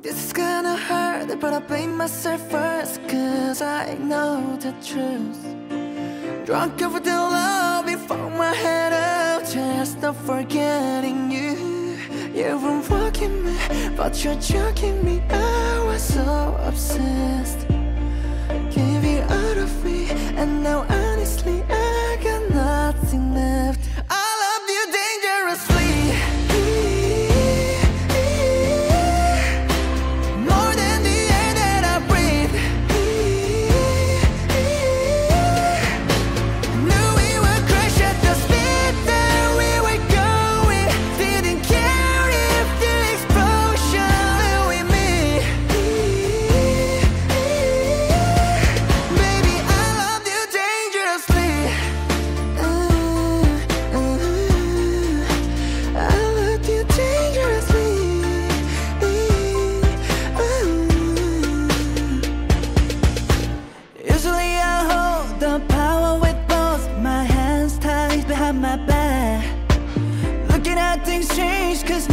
This is gonna hurt, but I blame myself first, cause I know the truth. Drunk over the love, before my head out just not forgetting you. You were walking me, but you're choking me. I was so obsessed. my back. Looking at things change cause